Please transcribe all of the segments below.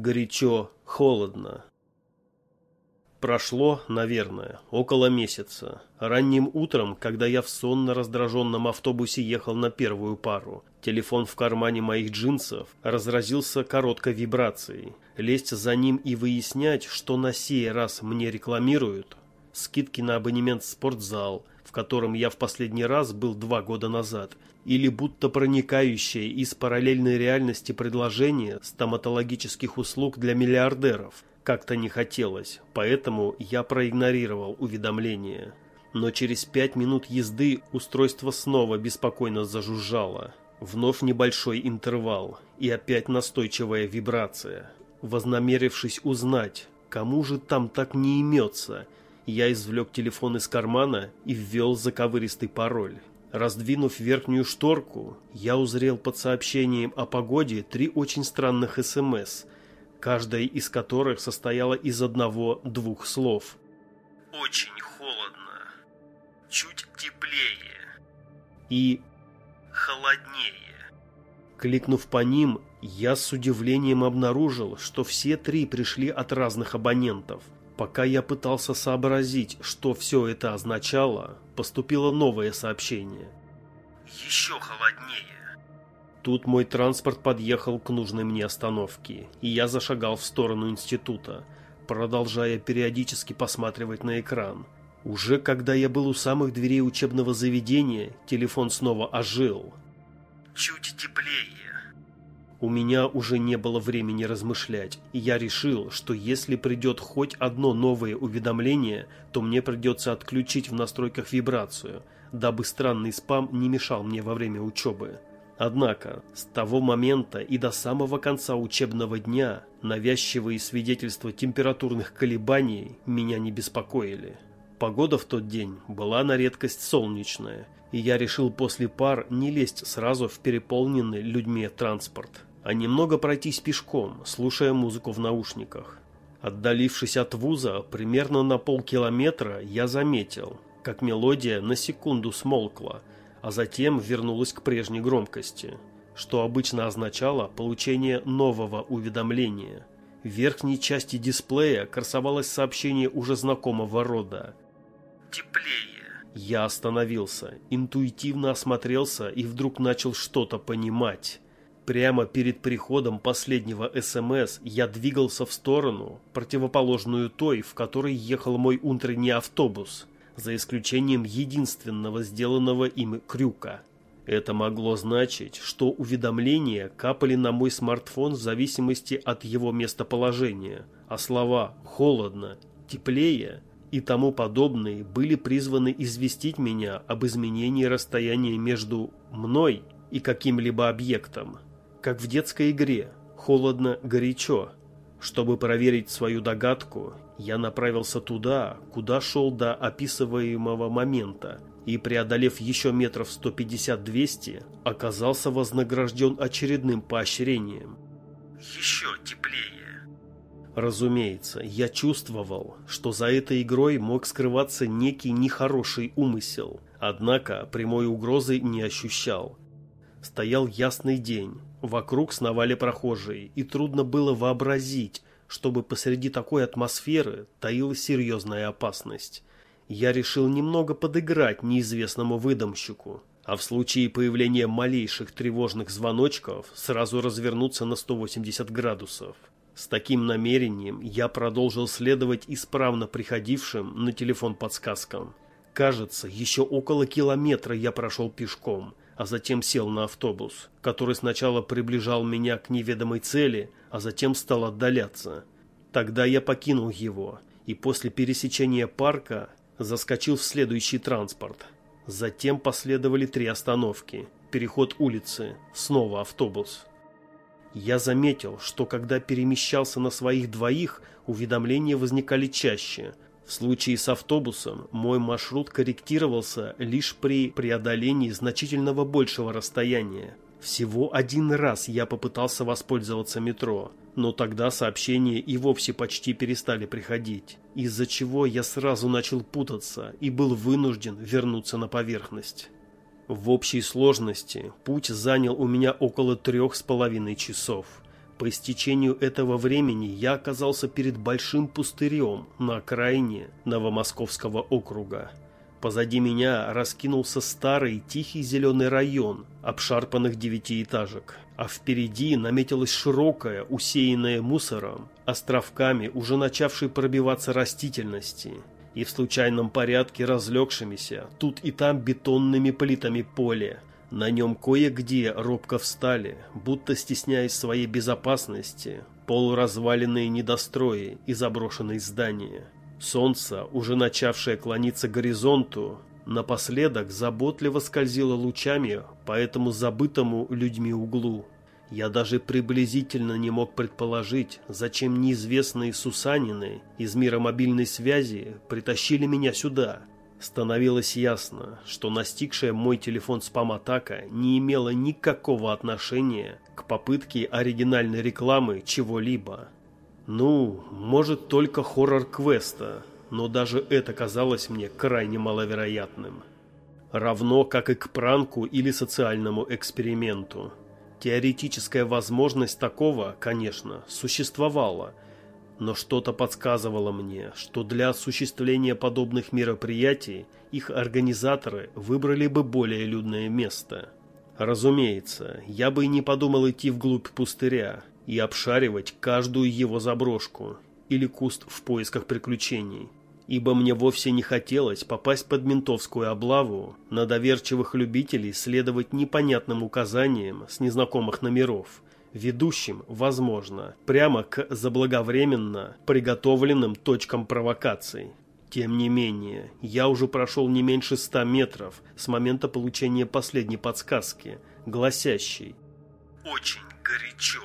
горячо, холодно. Прошло, наверное, около месяца. Ранним утром, когда я в сонно-раздраженном автобусе ехал на первую пару, телефон в кармане моих джинсов разразился короткой вибрацией. Лезть за ним и выяснять, что на сей раз мне рекламируют, скидки на абонемент в спортзал, в котором я в последний раз был два года назад, или будто проникающее из параллельной реальности предложение стоматологических услуг для миллиардеров. Как-то не хотелось, поэтому я проигнорировал уведомление. Но через пять минут езды устройство снова беспокойно зажужжало. Вновь небольшой интервал и опять настойчивая вибрация. Вознамерившись узнать, кому же там так не имется, я извлек телефон из кармана и ввел заковыристый пароль. Раздвинув верхнюю шторку, я узрел под сообщением о погоде три очень странных СМС, каждая из которых состояла из одного-двух слов. «Очень холодно. Чуть теплее. И холоднее». Кликнув по ним, я с удивлением обнаружил, что все три пришли от разных абонентов – Пока я пытался сообразить, что все это означало, поступило новое сообщение. «Еще холоднее». Тут мой транспорт подъехал к нужной мне остановке, и я зашагал в сторону института, продолжая периодически посматривать на экран. Уже когда я был у самых дверей учебного заведения, телефон снова ожил. «Чуть теплее». У меня уже не было времени размышлять, и я решил, что если придет хоть одно новое уведомление, то мне придется отключить в настройках вибрацию, дабы странный спам не мешал мне во время учебы. Однако, с того момента и до самого конца учебного дня навязчивые свидетельства температурных колебаний меня не беспокоили. Погода в тот день была на редкость солнечная, и я решил после пар не лезть сразу в переполненный людьми транспорт а немного пройтись пешком, слушая музыку в наушниках. Отдалившись от вуза примерно на полкилометра, я заметил, как мелодия на секунду смолкла, а затем вернулась к прежней громкости, что обычно означало получение нового уведомления. В верхней части дисплея красовалось сообщение уже знакомого рода. «Теплее». Я остановился, интуитивно осмотрелся и вдруг начал что-то понимать. Прямо перед приходом последнего СМС я двигался в сторону, противоположную той, в которой ехал мой утренний автобус, за исключением единственного сделанного им крюка. Это могло значить, что уведомления капали на мой смартфон в зависимости от его местоположения, а слова «холодно», «теплее» и тому подобные были призваны известить меня об изменении расстояния между мной и каким-либо объектом как в детской игре, холодно-горячо. Чтобы проверить свою догадку, я направился туда, куда шел до описываемого момента, и, преодолев еще метров 150-200, оказался вознагражден очередным поощрением. Еще теплее. Разумеется, я чувствовал, что за этой игрой мог скрываться некий нехороший умысел, однако прямой угрозы не ощущал. Стоял ясный день, Вокруг сновали прохожие, и трудно было вообразить, чтобы посреди такой атмосферы таилась серьезная опасность. Я решил немного подыграть неизвестному выдумщику, а в случае появления малейших тревожных звоночков сразу развернуться на 180 градусов. С таким намерением я продолжил следовать исправно приходившим на телефон подсказкам. Кажется, еще около километра я прошел пешком, а затем сел на автобус, который сначала приближал меня к неведомой цели, а затем стал отдаляться. Тогда я покинул его и после пересечения парка заскочил в следующий транспорт. Затем последовали три остановки, переход улицы, снова автобус. Я заметил, что когда перемещался на своих двоих, уведомления возникали чаще, в случае с автобусом мой маршрут корректировался лишь при преодолении значительного большего расстояния. Всего один раз я попытался воспользоваться метро, но тогда сообщения и вовсе почти перестали приходить, из-за чего я сразу начал путаться и был вынужден вернуться на поверхность. В общей сложности путь занял у меня около трех с половиной часов – По истечению этого времени я оказался перед большим пустырем на окраине Новомосковского округа. Позади меня раскинулся старый тихий зеленый район обшарпанных девятиэтажек, а впереди наметилась широкая, усеянная мусором, островками уже начавшей пробиваться растительности и в случайном порядке разлегшимися тут и там бетонными плитами поле, на нем кое-где робко встали, будто стесняясь своей безопасности, полуразваленные недострои и заброшенные здания. Солнце, уже начавшее клониться к горизонту, напоследок заботливо скользило лучами по этому забытому людьми углу. Я даже приблизительно не мог предположить, зачем неизвестные Сусанины из мира мобильной связи притащили меня сюда, Становилось ясно, что настигшая мой телефон спам-атака не имела никакого отношения к попытке оригинальной рекламы чего-либо. Ну, может только хоррор-квеста, но даже это казалось мне крайне маловероятным. Равно как и к пранку или социальному эксперименту. Теоретическая возможность такого, конечно, существовала – но что-то подсказывало мне, что для осуществления подобных мероприятий их организаторы выбрали бы более людное место. Разумеется, я бы и не подумал идти вглубь пустыря и обшаривать каждую его заброшку или куст в поисках приключений, ибо мне вовсе не хотелось попасть под ментовскую облаву на доверчивых любителей следовать непонятным указаниям с незнакомых номеров – ведущим, возможно, прямо к заблаговременно приготовленным точкам провокаций. Тем не менее, я уже прошел не меньше ста метров с момента получения последней подсказки, гласящей «Очень горячо».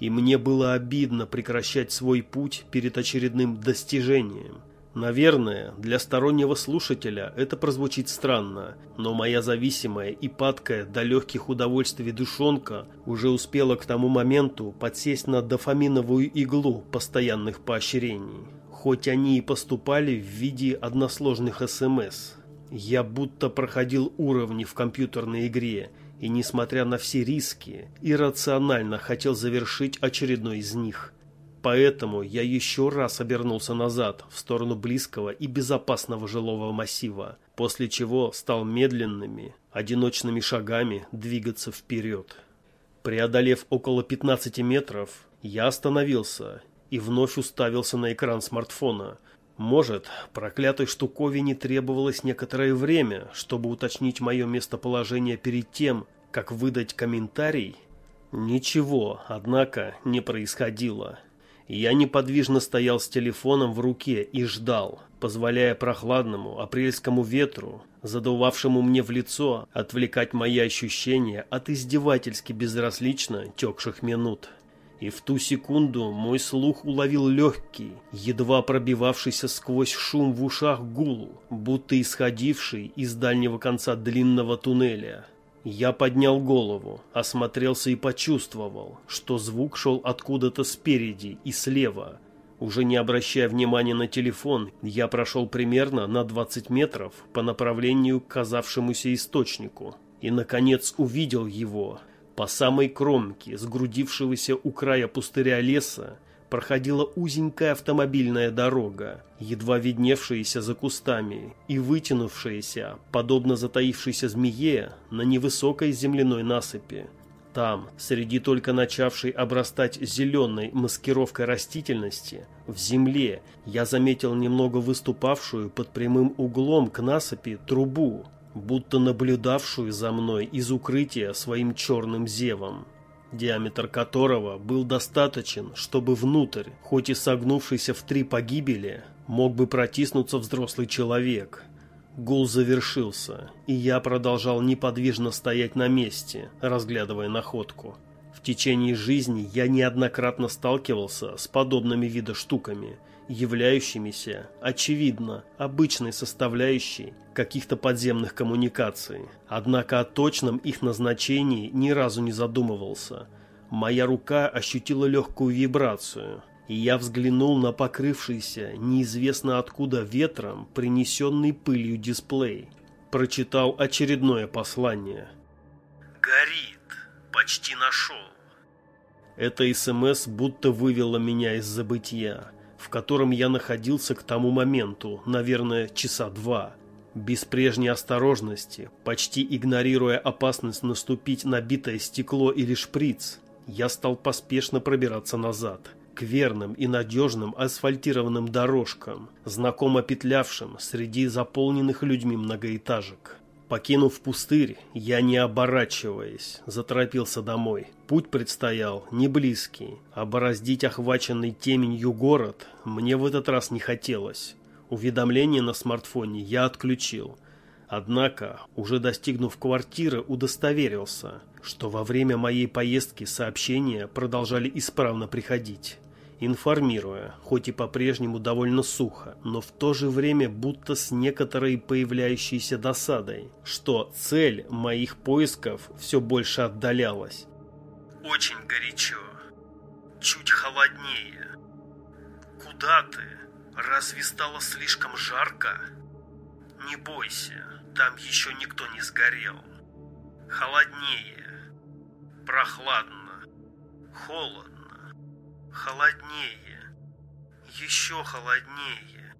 И мне было обидно прекращать свой путь перед очередным достижением – Наверное, для стороннего слушателя это прозвучит странно, но моя зависимая и падкая до легких удовольствий душонка уже успела к тому моменту подсесть на дофаминовую иглу постоянных поощрений. Хоть они и поступали в виде односложных СМС. Я будто проходил уровни в компьютерной игре, и несмотря на все риски, иррационально хотел завершить очередной из них – Поэтому я еще раз обернулся назад, в сторону близкого и безопасного жилого массива, после чего стал медленными, одиночными шагами двигаться вперед. Преодолев около 15 метров, я остановился и вновь уставился на экран смартфона. Может, проклятой штуковине требовалось некоторое время, чтобы уточнить мое местоположение перед тем, как выдать комментарий? Ничего, однако, не происходило. Я неподвижно стоял с телефоном в руке и ждал, позволяя прохладному апрельскому ветру, задувавшему мне в лицо, отвлекать мои ощущения от издевательски безразлично текших минут. И в ту секунду мой слух уловил легкий, едва пробивавшийся сквозь шум в ушах гул, будто исходивший из дальнего конца длинного туннеля. Я поднял голову, осмотрелся и почувствовал, что звук шел откуда-то спереди и слева. Уже не обращая внимания на телефон, я прошел примерно на 20 метров по направлению к казавшемуся источнику. И, наконец, увидел его. По самой кромке, сгрудившегося у края пустыря леса, проходила узенькая автомобильная дорога, едва видневшаяся за кустами и вытянувшаяся, подобно затаившейся змее, на невысокой земляной насыпи. Там, среди только начавшей обрастать зеленой маскировкой растительности, в земле я заметил немного выступавшую под прямым углом к насыпи трубу, будто наблюдавшую за мной из укрытия своим черным зевом диаметр которого был достаточен, чтобы внутрь, хоть и согнувшийся в три погибели, мог бы протиснуться взрослый человек. Гул завершился, и я продолжал неподвижно стоять на месте, разглядывая находку. В течение жизни я неоднократно сталкивался с подобными вида штуками – являющимися, очевидно, обычной составляющей каких-то подземных коммуникаций. Однако о точном их назначении ни разу не задумывался. Моя рука ощутила легкую вибрацию, и я взглянул на покрывшийся неизвестно откуда ветром принесенный пылью дисплей. Прочитал очередное послание. «Горит. Почти нашел». Это СМС будто вывело меня из забытия, в котором я находился к тому моменту, наверное, часа два. Без прежней осторожности, почти игнорируя опасность наступить на битое стекло или шприц, я стал поспешно пробираться назад, к верным и надежным асфальтированным дорожкам, знакомо петлявшим среди заполненных людьми многоэтажек. Покинув пустырь, я, не оборачиваясь, заторопился домой. Путь предстоял не близкий, а охваченный теменью город мне в этот раз не хотелось. Уведомления на смартфоне я отключил. Однако, уже достигнув квартиры, удостоверился, что во время моей поездки сообщения продолжали исправно приходить информируя, хоть и по-прежнему довольно сухо, но в то же время будто с некоторой появляющейся досадой, что цель моих поисков все больше отдалялась. Очень горячо. Чуть холоднее. Куда ты? Разве стало слишком жарко? Не бойся, там еще никто не сгорел. Холоднее. Прохладно. Холодно. Холоднее. Еще холоднее.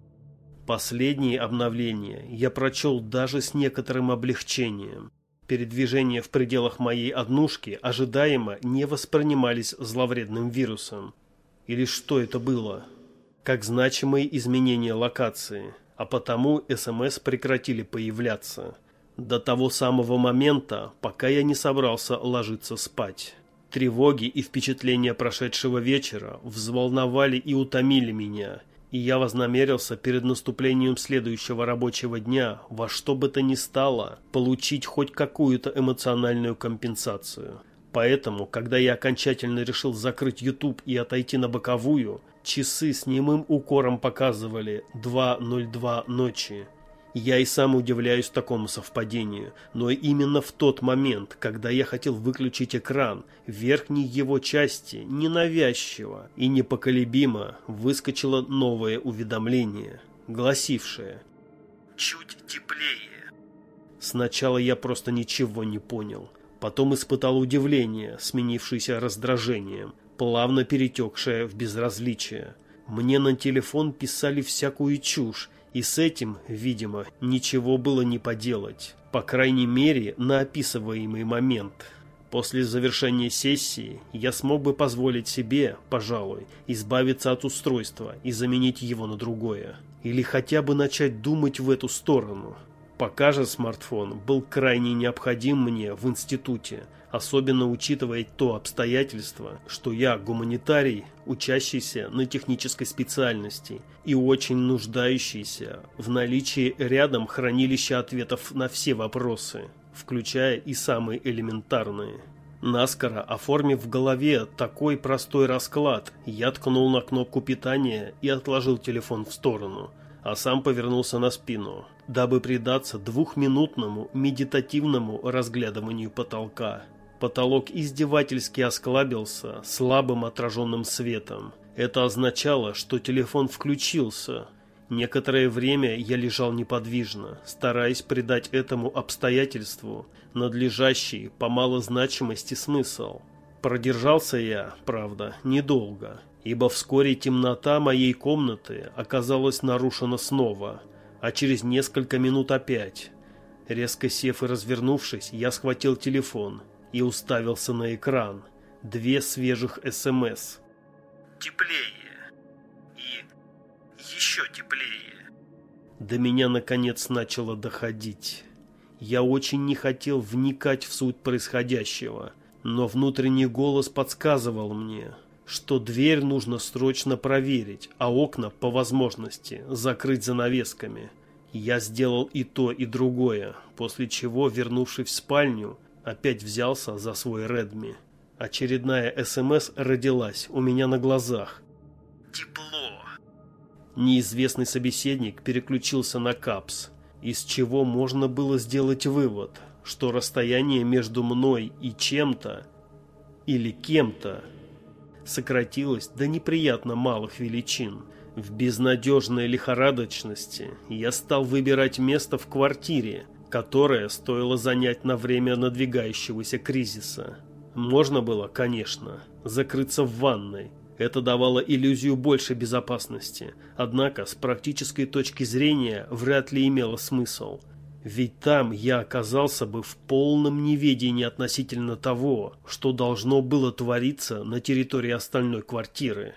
Последние обновления я прочел даже с некоторым облегчением. Передвижения в пределах моей однушки ожидаемо не воспринимались зловредным вирусом. Или что это было? Как значимые изменения локации, а потому СМС прекратили появляться. До того самого момента, пока я не собрался ложиться спать. Тревоги и впечатления прошедшего вечера взволновали и утомили меня, и я вознамерился перед наступлением следующего рабочего дня во что бы то ни стало получить хоть какую-то эмоциональную компенсацию. Поэтому, когда я окончательно решил закрыть YouTube и отойти на боковую, часы с немым укором показывали 2.02 ночи. Я и сам удивляюсь такому совпадению, но именно в тот момент, когда я хотел выключить экран, верхней его части ненавязчиво и непоколебимо выскочило новое уведомление, гласившее «Чуть теплее». Сначала я просто ничего не понял, потом испытал удивление, сменившееся раздражением, плавно перетекшее в безразличие. Мне на телефон писали всякую чушь, и с этим, видимо, ничего было не поделать. По крайней мере, на описываемый момент. После завершения сессии я смог бы позволить себе, пожалуй, избавиться от устройства и заменить его на другое. Или хотя бы начать думать в эту сторону. Пока же смартфон был крайне необходим мне в институте – особенно учитывая то обстоятельство, что я гуманитарий, учащийся на технической специальности и очень нуждающийся в наличии рядом хранилища ответов на все вопросы, включая и самые элементарные. Наскоро оформив в голове такой простой расклад, я ткнул на кнопку питания и отложил телефон в сторону, а сам повернулся на спину, дабы предаться двухминутному медитативному разглядыванию потолка. Потолок издевательски осклабился слабым отраженным светом. Это означало, что телефон включился. Некоторое время я лежал неподвижно, стараясь придать этому обстоятельству надлежащий по малозначимости смысл. Продержался я, правда, недолго, ибо вскоре темнота моей комнаты оказалась нарушена снова, а через несколько минут опять. Резко сев и развернувшись, я схватил телефон и уставился на экран. Две свежих СМС. «Теплее. И еще теплее». До меня наконец начало доходить. Я очень не хотел вникать в суть происходящего, но внутренний голос подсказывал мне, что дверь нужно срочно проверить, а окна, по возможности, закрыть занавесками. Я сделал и то, и другое, после чего, вернувшись в спальню, Опять взялся за свой Редми. Очередная СМС родилась у меня на глазах. Тепло. Неизвестный собеседник переключился на капс, из чего можно было сделать вывод, что расстояние между мной и чем-то или кем-то сократилось до неприятно малых величин. В безнадежной лихорадочности я стал выбирать место в квартире, которое стоило занять на время надвигающегося кризиса. Можно было, конечно, закрыться в ванной. Это давало иллюзию большей безопасности. Однако, с практической точки зрения, вряд ли имело смысл. Ведь там я оказался бы в полном неведении относительно того, что должно было твориться на территории остальной квартиры.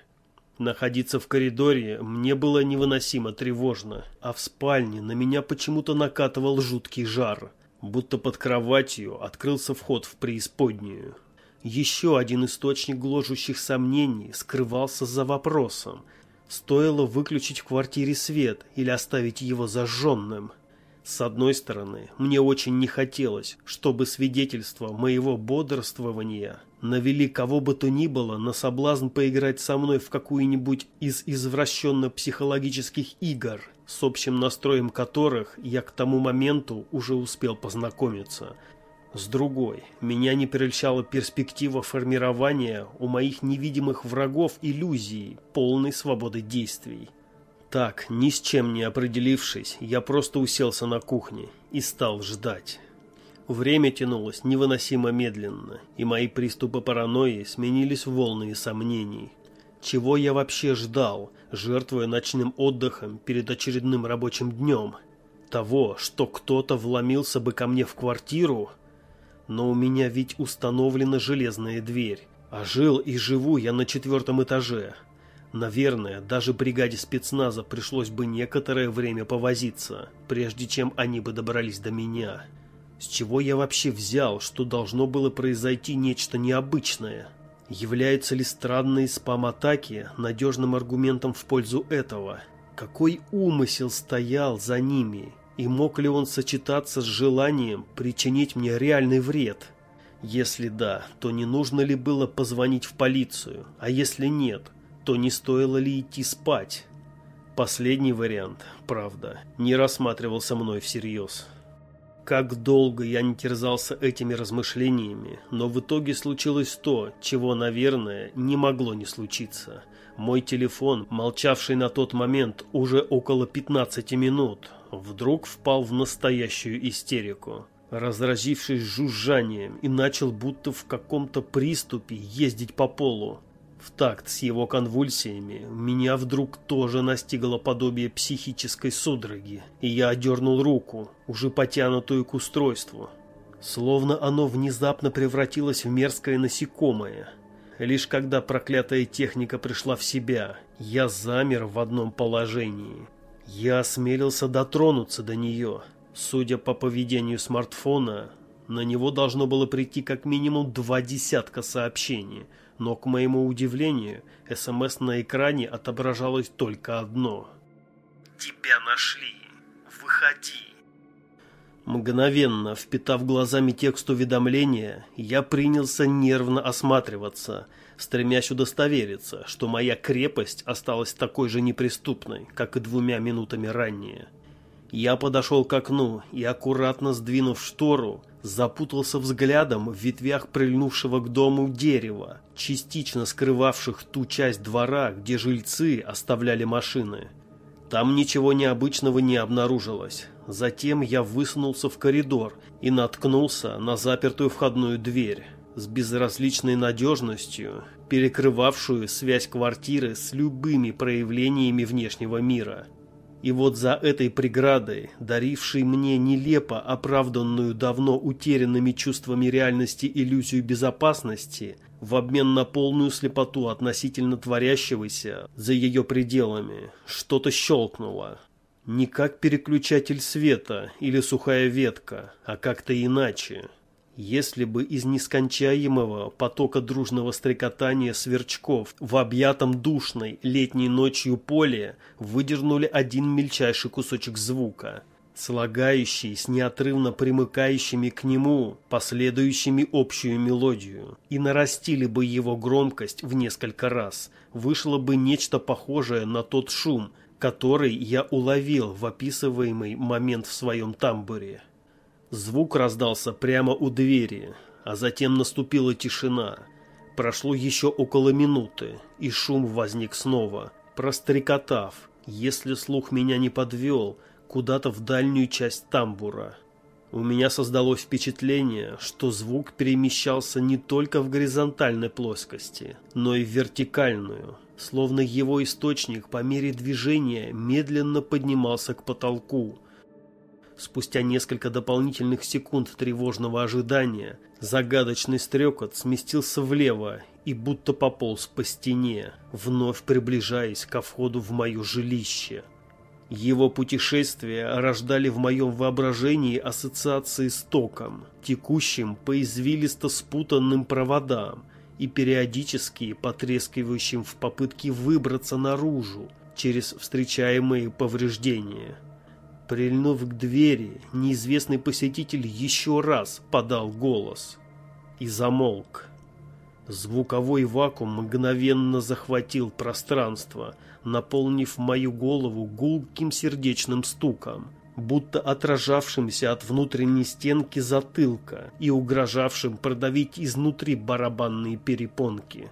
Находиться в коридоре мне было невыносимо тревожно, а в спальне на меня почему-то накатывал жуткий жар, будто под кроватью открылся вход в преисподнюю. Еще один источник гложущих сомнений скрывался за вопросом, стоило выключить в квартире свет или оставить его зажженным – с одной стороны, мне очень не хотелось, чтобы свидетельства моего бодрствования навели кого бы то ни было на соблазн поиграть со мной в какую-нибудь из извращенно-психологических игр, с общим настроем которых я к тому моменту уже успел познакомиться. С другой, меня не прельщала перспектива формирования у моих невидимых врагов иллюзии полной свободы действий. Так, ни с чем не определившись, я просто уселся на кухне и стал ждать. Время тянулось невыносимо медленно, и мои приступы паранойи сменились волнами сомнений. Чего я вообще ждал, жертвуя ночным отдыхом перед очередным рабочим днем? Того, что кто-то вломился бы ко мне в квартиру? Но у меня ведь установлена железная дверь, а жил и живу я на четвертом этаже, Наверное, даже бригаде спецназа пришлось бы некоторое время повозиться, прежде чем они бы добрались до меня. С чего я вообще взял, что должно было произойти нечто необычное? Являются ли странные спам-атаки надежным аргументом в пользу этого? Какой умысел стоял за ними? И мог ли он сочетаться с желанием причинить мне реальный вред? Если да, то не нужно ли было позвонить в полицию? А если нет, то не стоило ли идти спать? Последний вариант, правда, не рассматривался мной всерьез. Как долго я не терзался этими размышлениями, но в итоге случилось то, чего, наверное, не могло не случиться. Мой телефон, молчавший на тот момент уже около 15 минут, вдруг впал в настоящую истерику разразившись жужжанием, и начал будто в каком-то приступе ездить по полу. В такт с его конвульсиями меня вдруг тоже настигло подобие психической судороги, и я одернул руку, уже потянутую к устройству. Словно оно внезапно превратилось в мерзкое насекомое. Лишь когда проклятая техника пришла в себя, я замер в одном положении. Я осмелился дотронуться до нее. Судя по поведению смартфона, на него должно было прийти как минимум два десятка сообщений – но, к моему удивлению, СМС на экране отображалось только одно. «Тебя нашли. Выходи». Мгновенно, впитав глазами текст уведомления, я принялся нервно осматриваться, стремясь удостовериться, что моя крепость осталась такой же неприступной, как и двумя минутами ранее. Я подошел к окну и, аккуратно сдвинув штору, запутался взглядом в ветвях прильнувшего к дому дерева, частично скрывавших ту часть двора, где жильцы оставляли машины. Там ничего необычного не обнаружилось. Затем я высунулся в коридор и наткнулся на запертую входную дверь с безразличной надежностью, перекрывавшую связь квартиры с любыми проявлениями внешнего мира. И вот за этой преградой, дарившей мне нелепо оправданную давно утерянными чувствами реальности иллюзию безопасности, в обмен на полную слепоту относительно творящегося за ее пределами, что-то щелкнуло. Не как переключатель света или сухая ветка, а как-то иначе. Если бы из нескончаемого потока дружного стрекотания сверчков в объятом душной летней ночью поле выдернули один мельчайший кусочек звука, слагающий с неотрывно примыкающими к нему, последующими общую мелодию, и нарастили бы его громкость в несколько раз, вышло бы нечто похожее на тот шум, который я уловил в описываемый момент в своем тамбуре. Звук раздался прямо у двери, а затем наступила тишина. Прошло еще около минуты, и шум возник снова, прострекотав, если слух меня не подвел, куда-то в дальнюю часть тамбура. У меня создалось впечатление, что звук перемещался не только в горизонтальной плоскости, но и в вертикальную, словно его источник по мере движения медленно поднимался к потолку. Спустя несколько дополнительных секунд тревожного ожидания загадочный стрекот сместился влево и будто пополз по стене, вновь приближаясь ко входу в мое жилище. Его путешествия рождали в моем воображении ассоциации с током, текущим по извилисто спутанным проводам и периодически потрескивающим в попытке выбраться наружу через встречаемые повреждения. Прильнув к двери, неизвестный посетитель еще раз подал голос и замолк. Звуковой вакуум мгновенно захватил пространство, наполнив мою голову гулким сердечным стуком, будто отражавшимся от внутренней стенки затылка и угрожавшим продавить изнутри барабанные перепонки.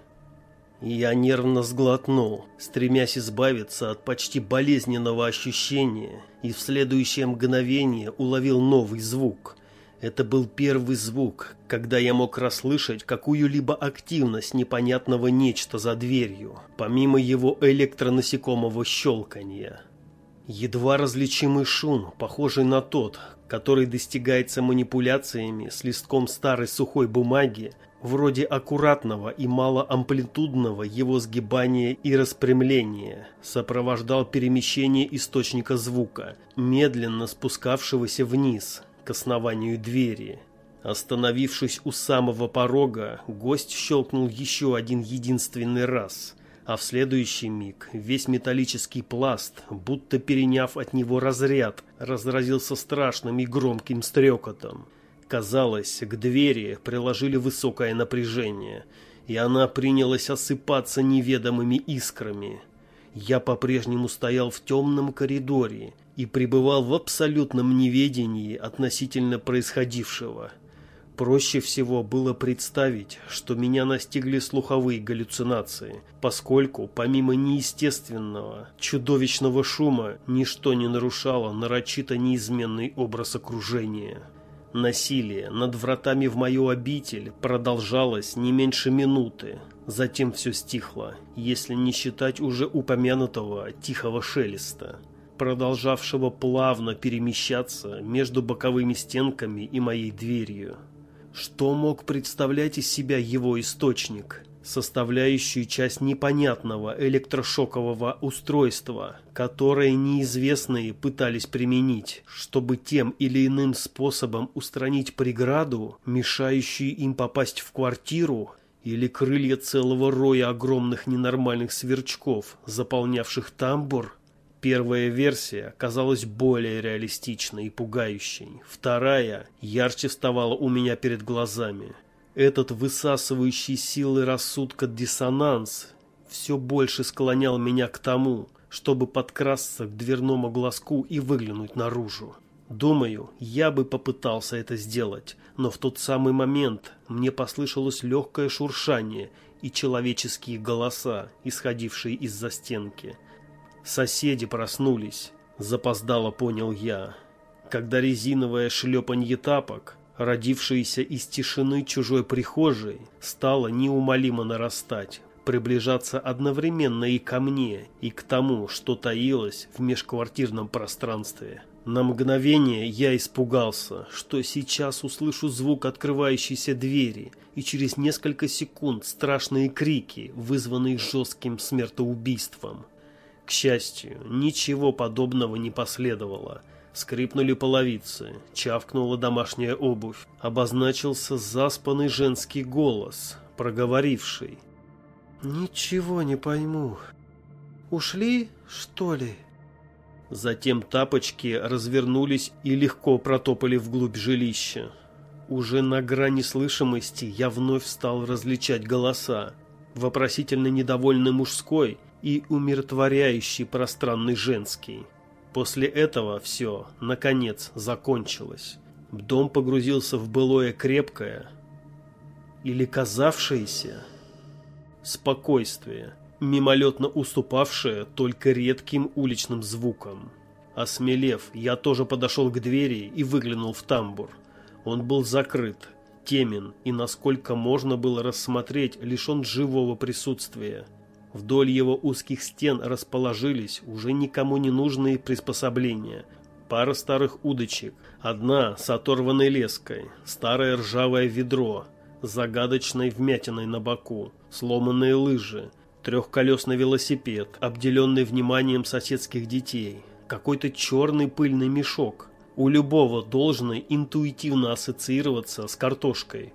Я нервно сглотнул, стремясь избавиться от почти болезненного ощущения, и в следующее мгновение уловил новый звук – это был первый звук, когда я мог расслышать какую-либо активность непонятного нечто за дверью, помимо его электронасекомого щелканья. Едва различимый шум, похожий на тот, который достигается манипуляциями с листком старой сухой бумаги, вроде аккуратного и малоамплитудного его сгибания и распрямления, сопровождал перемещение источника звука, медленно спускавшегося вниз – к основанию двери. Остановившись у самого порога, гость щелкнул еще один единственный раз, а в следующий миг весь металлический пласт, будто переняв от него разряд, разразился страшным и громким стрекотом. Казалось, к двери приложили высокое напряжение, и она принялась осыпаться неведомыми искрами. Я по-прежнему стоял в темном коридоре, и пребывал в абсолютном неведении относительно происходившего. Проще всего было представить, что меня настигли слуховые галлюцинации, поскольку помимо неестественного, чудовищного шума, ничто не нарушало нарочито неизменный образ окружения. Насилие над вратами в мою обитель продолжалось не меньше минуты, затем все стихло, если не считать уже упомянутого тихого шелеста продолжавшего плавно перемещаться между боковыми стенками и моей дверью. Что мог представлять из себя его источник, составляющий часть непонятного электрошокового устройства, которое неизвестные пытались применить, чтобы тем или иным способом устранить преграду, мешающую им попасть в квартиру, или крылья целого роя огромных ненормальных сверчков, заполнявших тамбур, Первая версия казалась более реалистичной и пугающей. Вторая ярче вставала у меня перед глазами. Этот высасывающий силы рассудка диссонанс все больше склонял меня к тому, чтобы подкрасться к дверному глазку и выглянуть наружу. Думаю, я бы попытался это сделать, но в тот самый момент мне послышалось легкое шуршание и человеческие голоса, исходившие из-за стенки – Соседи проснулись, запоздало понял я. Когда резиновое шлепанье тапок, родившееся из тишины чужой прихожей, стало неумолимо нарастать, приближаться одновременно и ко мне, и к тому, что таилось в межквартирном пространстве. На мгновение я испугался, что сейчас услышу звук открывающейся двери, и через несколько секунд страшные крики, вызванные жестким смертоубийством. К счастью, ничего подобного не последовало. Скрипнули половицы, чавкнула домашняя обувь, обозначился заспанный женский голос, проговоривший. «Ничего не пойму. Ушли, что ли?» Затем тапочки развернулись и легко протопали вглубь жилища. Уже на грани слышимости я вновь стал различать голоса. Вопросительно недовольный мужской и умиротворяющий пространный женский. После этого все, наконец, закончилось. Дом погрузился в былое крепкое или казавшееся спокойствие, мимолетно уступавшее только редким уличным звукам. Осмелев, я тоже подошел к двери и выглянул в тамбур. Он был закрыт, темен и, насколько можно было рассмотреть, лишен живого присутствия. Вдоль его узких стен расположились уже никому не нужные приспособления. Пара старых удочек, одна с оторванной леской, старое ржавое ведро, загадочной вмятиной на боку, сломанные лыжи, трехколесный велосипед, обделенный вниманием соседских детей, какой-то черный пыльный мешок, у любого должны интуитивно ассоциироваться с картошкой.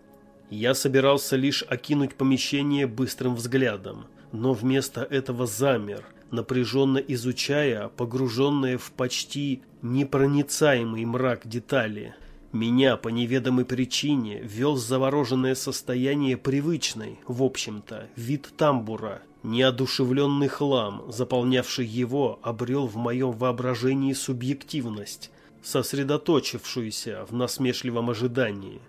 Я собирался лишь окинуть помещение быстрым взглядом, но вместо этого замер, напряженно изучая погруженные в почти непроницаемый мрак детали. Меня по неведомой причине вел завороженное состояние привычной, в общем-то, вид тамбура. Неодушевленный хлам, заполнявший его, обрел в моем воображении субъективность, сосредоточившуюся в насмешливом ожидании.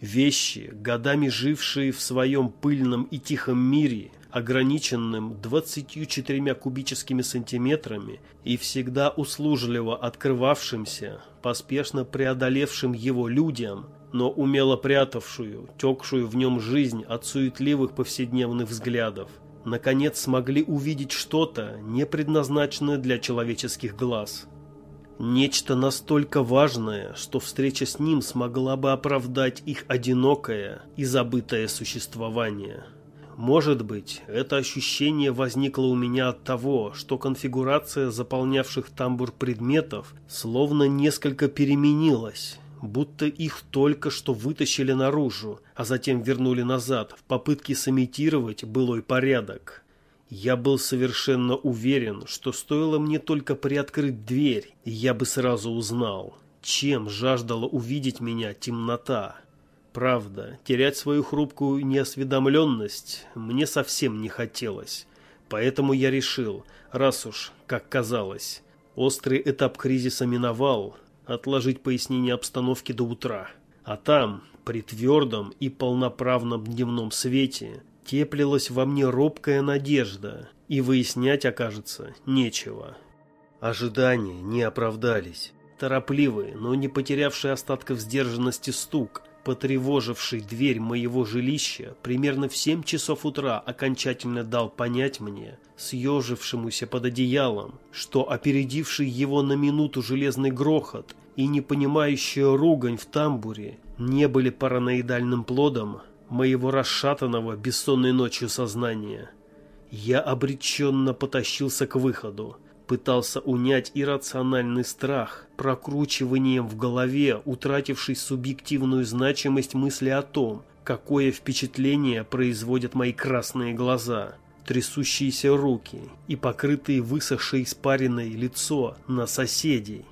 Вещи, годами жившие в своем пыльном и тихом мире, ограниченным 24 кубическими сантиметрами и всегда услужливо открывавшимся, поспешно преодолевшим его людям, но умело прятавшую, текшую в нем жизнь от суетливых повседневных взглядов, наконец смогли увидеть что-то, не предназначенное для человеческих глаз. Нечто настолько важное, что встреча с ним смогла бы оправдать их одинокое и забытое существование. Может быть, это ощущение возникло у меня от того, что конфигурация заполнявших тамбур предметов словно несколько переменилась, будто их только что вытащили наружу, а затем вернули назад в попытке сымитировать былой порядок. Я был совершенно уверен, что стоило мне только приоткрыть дверь, и я бы сразу узнал, чем жаждала увидеть меня темнота. Правда, терять свою хрупкую неосведомленность мне совсем не хотелось. Поэтому я решил, раз уж, как казалось, острый этап кризиса миновал, отложить пояснение обстановки до утра. А там, при твердом и полноправном дневном свете, теплилась во мне робкая надежда, и выяснять, окажется, нечего. Ожидания не оправдались. Торопливый, но не потерявший остатков сдержанности стук, потревоживший дверь моего жилища, примерно в семь часов утра окончательно дал понять мне, съежившемуся под одеялом, что опередивший его на минуту железный грохот и непонимающая ругань в тамбуре не были параноидальным плодом моего расшатанного бессонной ночью сознания. Я обреченно потащился к выходу, пытался унять иррациональный страх, прокручиванием в голове, утративший субъективную значимость мысли о том, какое впечатление производят мои красные глаза, трясущиеся руки и покрытые высохшей испаренной лицо на соседей.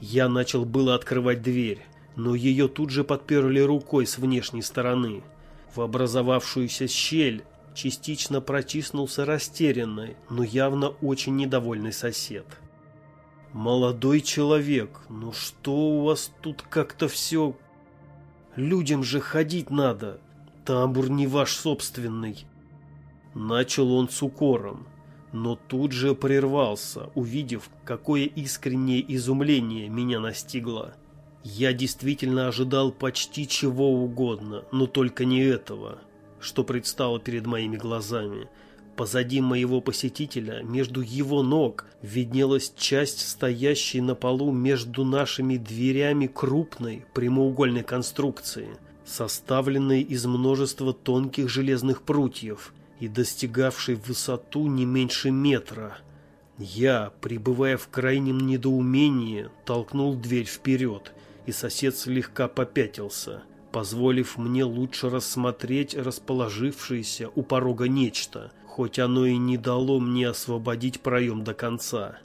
Я начал было открывать дверь, но ее тут же подперли рукой с внешней стороны – в образовавшуюся щель частично протиснулся растерянный, но явно очень недовольный сосед. «Молодой человек, ну что у вас тут как-то все... Людям же ходить надо, тамбур не ваш собственный». Начал он с укором, но тут же прервался, увидев, какое искреннее изумление меня настигло. Я действительно ожидал почти чего угодно, но только не этого, что предстало перед моими глазами. Позади моего посетителя, между его ног, виднелась часть стоящей на полу между нашими дверями крупной прямоугольной конструкции, составленной из множества тонких железных прутьев и достигавшей высоту не меньше метра. Я, пребывая в крайнем недоумении, толкнул дверь вперед – и сосед слегка попятился, позволив мне лучше рассмотреть расположившееся у порога нечто, хоть оно и не дало мне освободить проем до конца.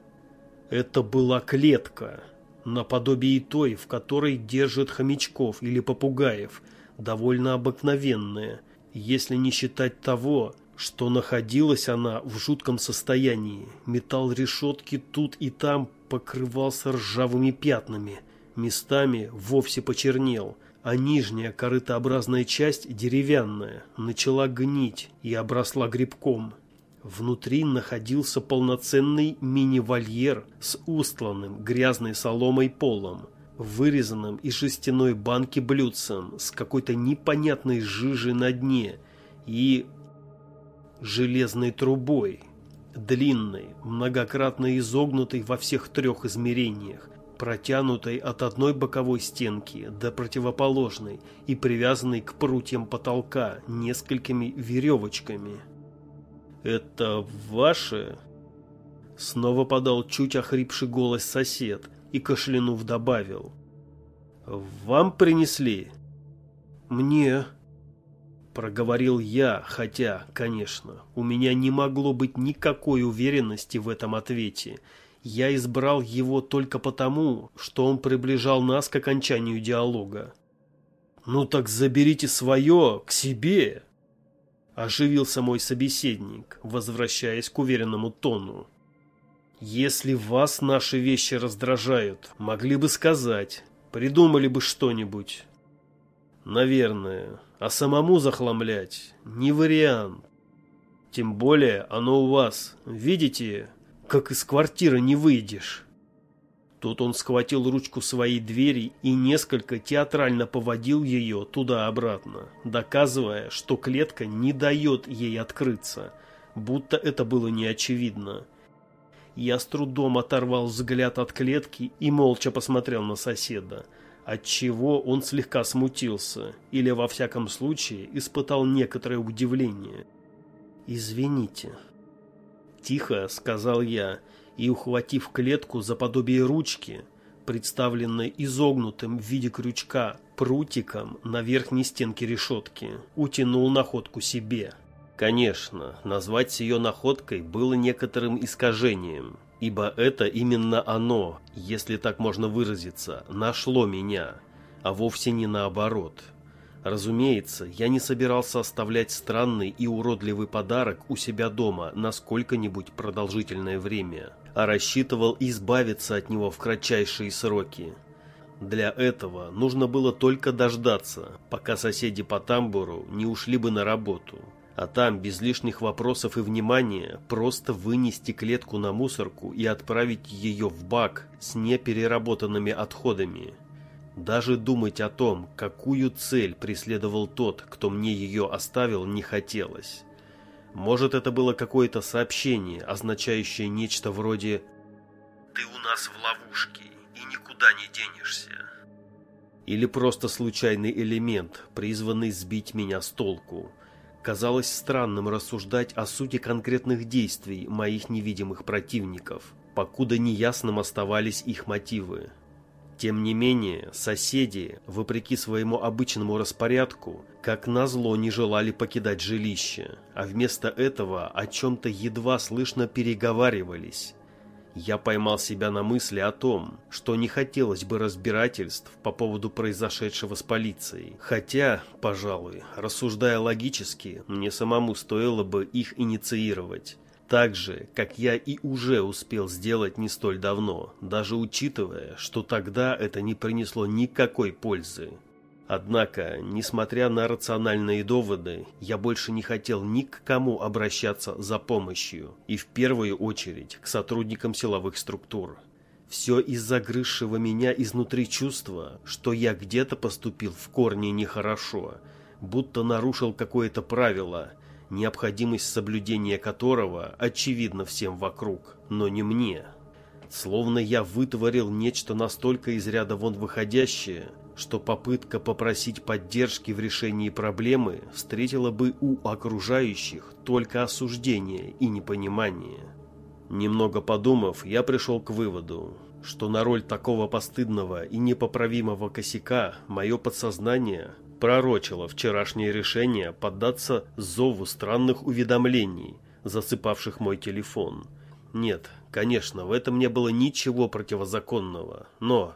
Это была клетка, наподобие той, в которой держат хомячков или попугаев, довольно обыкновенная, если не считать того, что находилась она в жутком состоянии. Металл решетки тут и там покрывался ржавыми пятнами – местами вовсе почернел, а нижняя корытообразная часть деревянная, начала гнить и обросла грибком. Внутри находился полноценный мини-вольер с устланным грязной соломой полом, вырезанным из жестяной банки блюдцем с какой-то непонятной жижей на дне и железной трубой, длинной, многократно изогнутой во всех трех измерениях, протянутой от одной боковой стенки до противоположной и привязанной к прутьям потолка несколькими веревочками. «Это ваше?» Снова подал чуть охрипший голос сосед и, кашлянув, добавил. «Вам принесли?» «Мне», — проговорил я, хотя, конечно, у меня не могло быть никакой уверенности в этом ответе. Я избрал его только потому, что он приближал нас к окончанию диалога. «Ну так заберите свое к себе!» Оживился мой собеседник, возвращаясь к уверенному тону. «Если вас наши вещи раздражают, могли бы сказать, придумали бы что-нибудь». «Наверное, а самому захламлять не вариант. Тем более оно у вас, видите, как из квартиры не выйдешь». Тут он схватил ручку своей двери и несколько театрально поводил ее туда-обратно, доказывая, что клетка не дает ей открыться, будто это было неочевидно. Я с трудом оторвал взгляд от клетки и молча посмотрел на соседа, отчего он слегка смутился, или во всяком случае испытал некоторое удивление. «Извините», — тихо сказал я, — и, ухватив клетку за подобие ручки, представленной изогнутым в виде крючка прутиком на верхней стенке решетки, утянул находку себе. Конечно, назвать ее находкой было некоторым искажением, ибо это именно оно, если так можно выразиться, нашло меня, а вовсе не наоборот – Разумеется, я не собирался оставлять странный и уродливый подарок у себя дома на сколько-нибудь продолжительное время, а рассчитывал избавиться от него в кратчайшие сроки. Для этого нужно было только дождаться, пока соседи по тамбуру не ушли бы на работу, а там без лишних вопросов и внимания просто вынести клетку на мусорку и отправить ее в бак с непереработанными отходами – даже думать о том, какую цель преследовал тот, кто мне ее оставил, не хотелось. Может, это было какое-то сообщение, означающее нечто вроде «Ты у нас в ловушке и никуда не денешься». Или просто случайный элемент, призванный сбить меня с толку. Казалось странным рассуждать о сути конкретных действий моих невидимых противников, покуда неясным оставались их мотивы. Тем не менее, соседи, вопреки своему обычному распорядку, как назло не желали покидать жилище, а вместо этого о чем-то едва слышно переговаривались. Я поймал себя на мысли о том, что не хотелось бы разбирательств по поводу произошедшего с полицией. Хотя, пожалуй, рассуждая логически, мне самому стоило бы их инициировать. Так же, как я и уже успел сделать не столь давно, даже учитывая, что тогда это не принесло никакой пользы. Однако, несмотря на рациональные доводы, я больше не хотел ни к кому обращаться за помощью, и в первую очередь к сотрудникам силовых структур. Все из-за грызшего меня изнутри чувства, что я где-то поступил в корне нехорошо, будто нарушил какое-то правило – необходимость соблюдения которого очевидна всем вокруг, но не мне. Словно я вытворил нечто настолько из ряда вон выходящее, что попытка попросить поддержки в решении проблемы встретила бы у окружающих только осуждение и непонимание. Немного подумав, я пришел к выводу, что на роль такого постыдного и непоправимого косяка мое подсознание пророчило вчерашнее решение поддаться зову странных уведомлений, засыпавших мой телефон. Нет, конечно, в этом не было ничего противозаконного, но...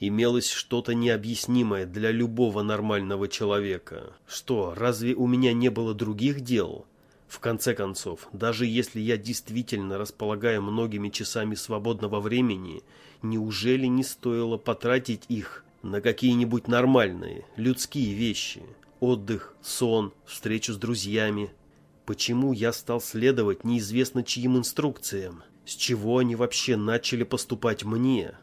Имелось что-то необъяснимое для любого нормального человека. Что, разве у меня не было других дел? В конце концов, даже если я действительно располагаю многими часами свободного времени, неужели не стоило потратить их на какие-нибудь нормальные, людские вещи. Отдых, сон, встречу с друзьями. Почему я стал следовать неизвестно чьим инструкциям? С чего они вообще начали поступать мне?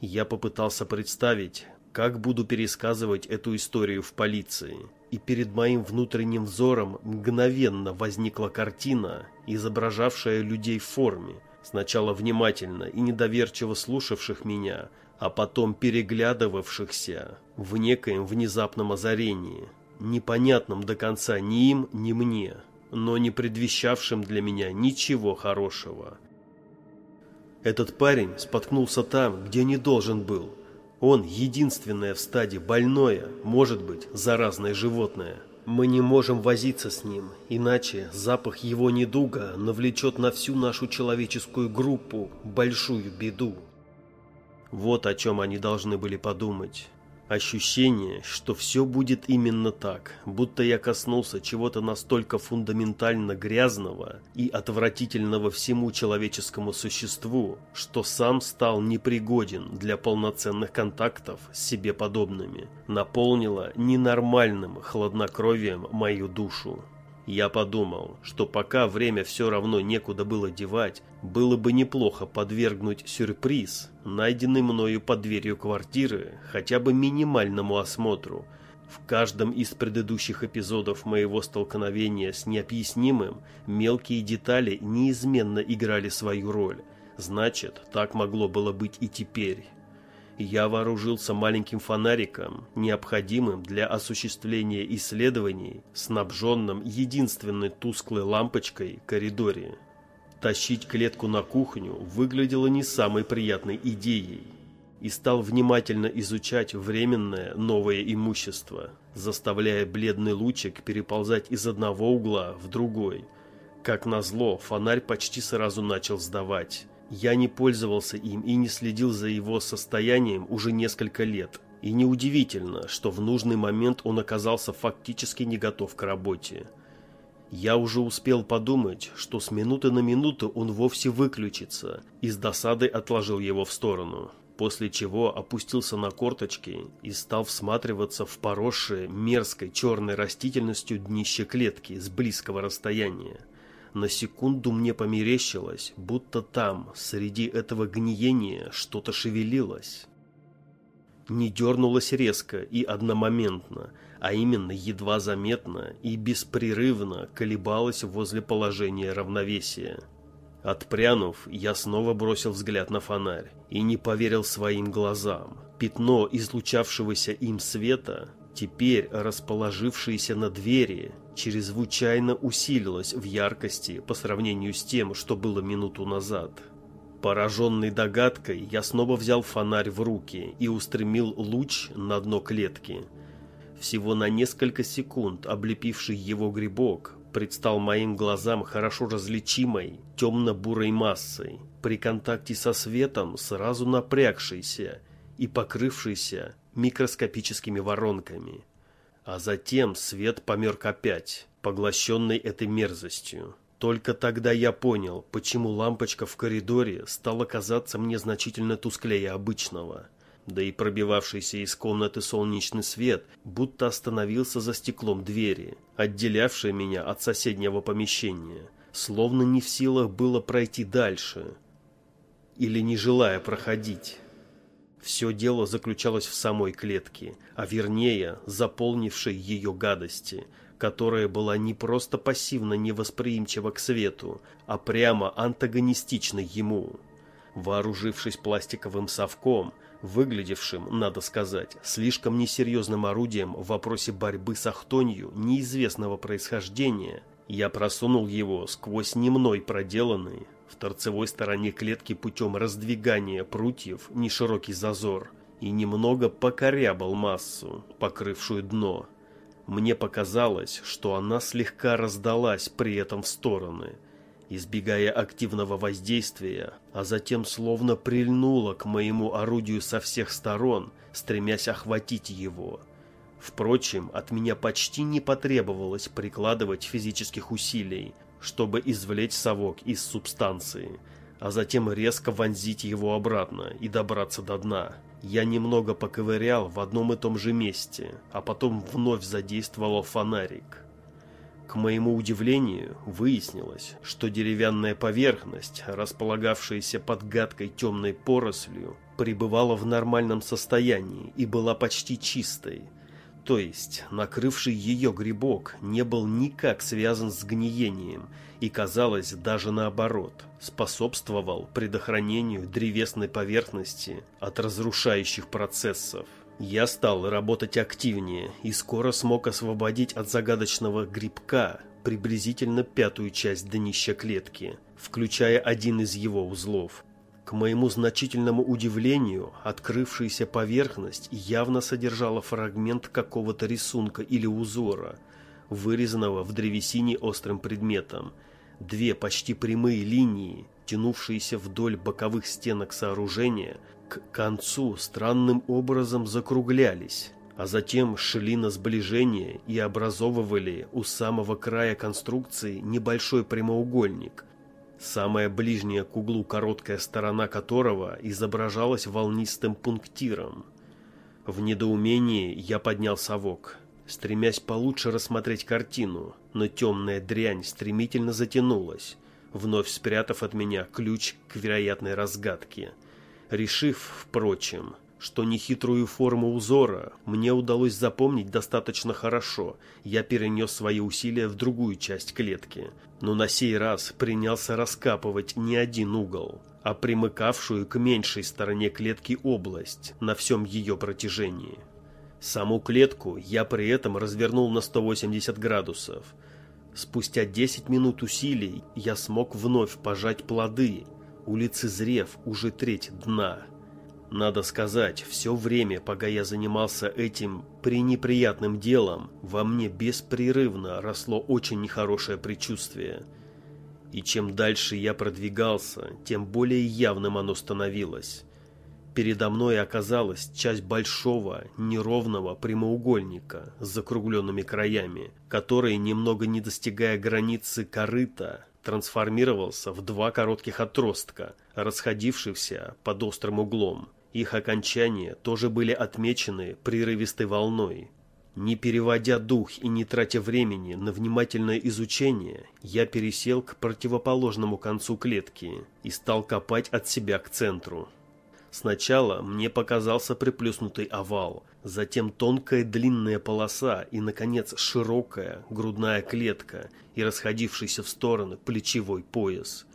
Я попытался представить, как буду пересказывать эту историю в полиции. И перед моим внутренним взором мгновенно возникла картина, изображавшая людей в форме, сначала внимательно и недоверчиво слушавших меня, а потом переглядывавшихся в некоем внезапном озарении, непонятном до конца ни им, ни мне, но не предвещавшим для меня ничего хорошего. Этот парень споткнулся там, где не должен был. Он единственное в стаде больное, может быть, заразное животное. Мы не можем возиться с ним, иначе запах его недуга навлечет на всю нашу человеческую группу большую беду. Вот о чем они должны были подумать. Ощущение, что все будет именно так, будто я коснулся чего-то настолько фундаментально грязного и отвратительного всему человеческому существу, что сам стал непригоден для полноценных контактов с себе подобными, наполнило ненормальным хладнокровием мою душу. Я подумал, что пока время все равно некуда было девать, было бы неплохо подвергнуть сюрприз, найденный мною под дверью квартиры, хотя бы минимальному осмотру. В каждом из предыдущих эпизодов моего столкновения с необъяснимым мелкие детали неизменно играли свою роль. Значит, так могло было быть и теперь. Я вооружился маленьким фонариком, необходимым для осуществления исследований, снабженным единственной тусклой лампочкой коридоре. Тащить клетку на кухню выглядело не самой приятной идеей. И стал внимательно изучать временное новое имущество, заставляя бледный лучик переползать из одного угла в другой. Как назло, фонарь почти сразу начал сдавать. Я не пользовался им и не следил за его состоянием уже несколько лет. И неудивительно, что в нужный момент он оказался фактически не готов к работе. Я уже успел подумать, что с минуты на минуту он вовсе выключится, и с досадой отложил его в сторону, после чего опустился на корточки и стал всматриваться в поросшее мерзкой черной растительностью днище клетки с близкого расстояния. На секунду мне померещилось, будто там, среди этого гниения, что-то шевелилось. Не дернулось резко и одномоментно, а именно едва заметно и беспрерывно колебалось возле положения равновесия. Отпрянув, я снова бросил взгляд на фонарь и не поверил своим глазам. Пятно излучавшегося им света, теперь расположившееся на двери, чрезвычайно усилилась в яркости по сравнению с тем, что было минуту назад. Пораженный догадкой, я снова взял фонарь в руки и устремил луч на дно клетки. Всего на несколько секунд облепивший его грибок предстал моим глазам хорошо различимой темно-бурой массой, при контакте со светом сразу напрягшейся и покрывшейся микроскопическими воронками. А затем свет померк опять, поглощенный этой мерзостью. Только тогда я понял, почему лампочка в коридоре стала казаться мне значительно тусклее обычного. Да и пробивавшийся из комнаты солнечный свет будто остановился за стеклом двери, отделявшей меня от соседнего помещения, словно не в силах было пройти дальше. Или не желая проходить. Все дело заключалось в самой клетке, а вернее, заполнившей ее гадости, которая была не просто пассивно невосприимчива к свету, а прямо антагонистична ему. Вооружившись пластиковым совком, выглядевшим, надо сказать, слишком несерьезным орудием в вопросе борьбы с ахтонью неизвестного происхождения, я просунул его сквозь немной проделанный, в торцевой стороне клетки путем раздвигания прутьев неширокий зазор и немного покорябал массу, покрывшую дно. Мне показалось, что она слегка раздалась при этом в стороны, избегая активного воздействия, а затем словно прильнула к моему орудию со всех сторон, стремясь охватить его. Впрочем, от меня почти не потребовалось прикладывать физических усилий, чтобы извлечь совок из субстанции, а затем резко вонзить его обратно и добраться до дна. Я немного поковырял в одном и том же месте, а потом вновь задействовал фонарик. К моему удивлению, выяснилось, что деревянная поверхность, располагавшаяся под гадкой темной порослью, пребывала в нормальном состоянии и была почти чистой. То есть, накрывший ее грибок не был никак связан с гниением и, казалось, даже наоборот, способствовал предохранению древесной поверхности от разрушающих процессов. Я стал работать активнее и скоро смог освободить от загадочного грибка приблизительно пятую часть днища клетки, включая один из его узлов. К моему значительному удивлению, открывшаяся поверхность явно содержала фрагмент какого-то рисунка или узора, вырезанного в древесине острым предметом. Две почти прямые линии, тянувшиеся вдоль боковых стенок сооружения, к концу странным образом закруглялись, а затем шли на сближение и образовывали у самого края конструкции небольшой прямоугольник, самая ближняя к углу короткая сторона которого изображалась волнистым пунктиром. В недоумении я поднял совок, стремясь получше рассмотреть картину, но темная дрянь стремительно затянулась, вновь спрятав от меня ключ к вероятной разгадке – решив, впрочем, что нехитрую форму узора мне удалось запомнить достаточно хорошо, я перенес свои усилия в другую часть клетки, но на сей раз принялся раскапывать не один угол, а примыкавшую к меньшей стороне клетки область на всем ее протяжении. Саму клетку я при этом развернул на 180 градусов. Спустя 10 минут усилий я смог вновь пожать плоды улицезрев уже треть дна. Надо сказать, все время, пока я занимался этим пренеприятным делом, во мне беспрерывно росло очень нехорошее предчувствие. И чем дальше я продвигался, тем более явным оно становилось. Передо мной оказалась часть большого, неровного прямоугольника с закругленными краями, который, немного не достигая границы корыта, трансформировался в два коротких отростка, расходившихся под острым углом. Их окончания тоже были отмечены прерывистой волной. Не переводя дух и не тратя времени на внимательное изучение, я пересел к противоположному концу клетки и стал копать от себя к центру. Сначала мне показался приплюснутый овал, затем тонкая длинная полоса и, наконец, широкая грудная клетка и расходившийся в стороны плечевой пояс.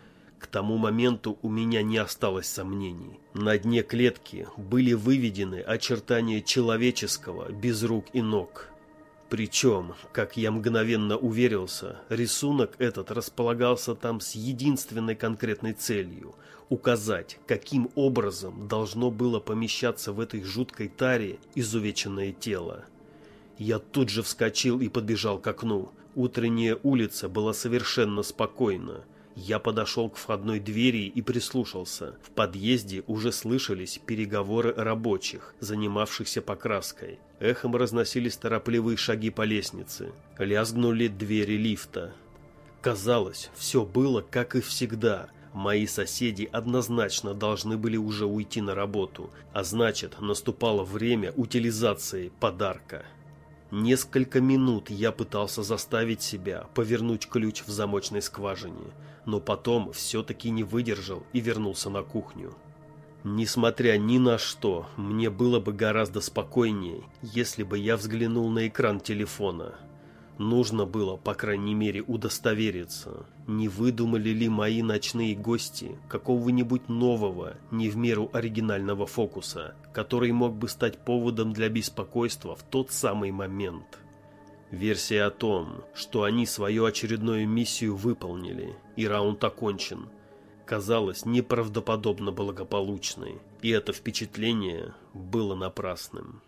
К тому моменту у меня не осталось сомнений. На дне клетки были выведены очертания человеческого без рук и ног. Причем, как я мгновенно уверился, рисунок этот располагался там с единственной конкретной целью – указать, каким образом должно было помещаться в этой жуткой таре изувеченное тело. Я тут же вскочил и подбежал к окну. Утренняя улица была совершенно спокойна. Я подошел к входной двери и прислушался. В подъезде уже слышались переговоры рабочих, занимавшихся покраской. Эхом разносились торопливые шаги по лестнице. Лязгнули двери лифта. Казалось, все было как и всегда – Мои соседи однозначно должны были уже уйти на работу, а значит, наступало время утилизации подарка. Несколько минут я пытался заставить себя повернуть ключ в замочной скважине, но потом все-таки не выдержал и вернулся на кухню. Несмотря ни на что, мне было бы гораздо спокойнее, если бы я взглянул на экран телефона – Нужно было, по крайней мере, удостовериться, не выдумали ли мои ночные гости какого-нибудь нового, не в меру оригинального фокуса, который мог бы стать поводом для беспокойства в тот самый момент. Версия о том, что они свою очередную миссию выполнили, и раунд окончен, казалась неправдоподобно благополучной, и это впечатление было напрасным.